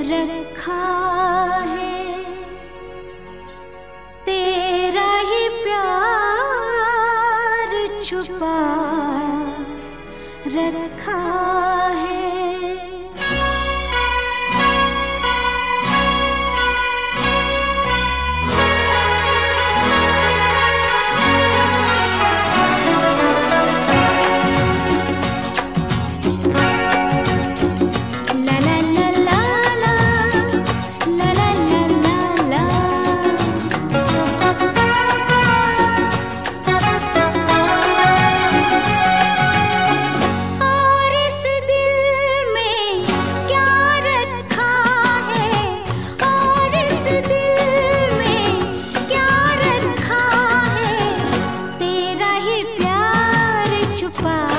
रखा है। तेरा ही प्यार छुपा रखा papa.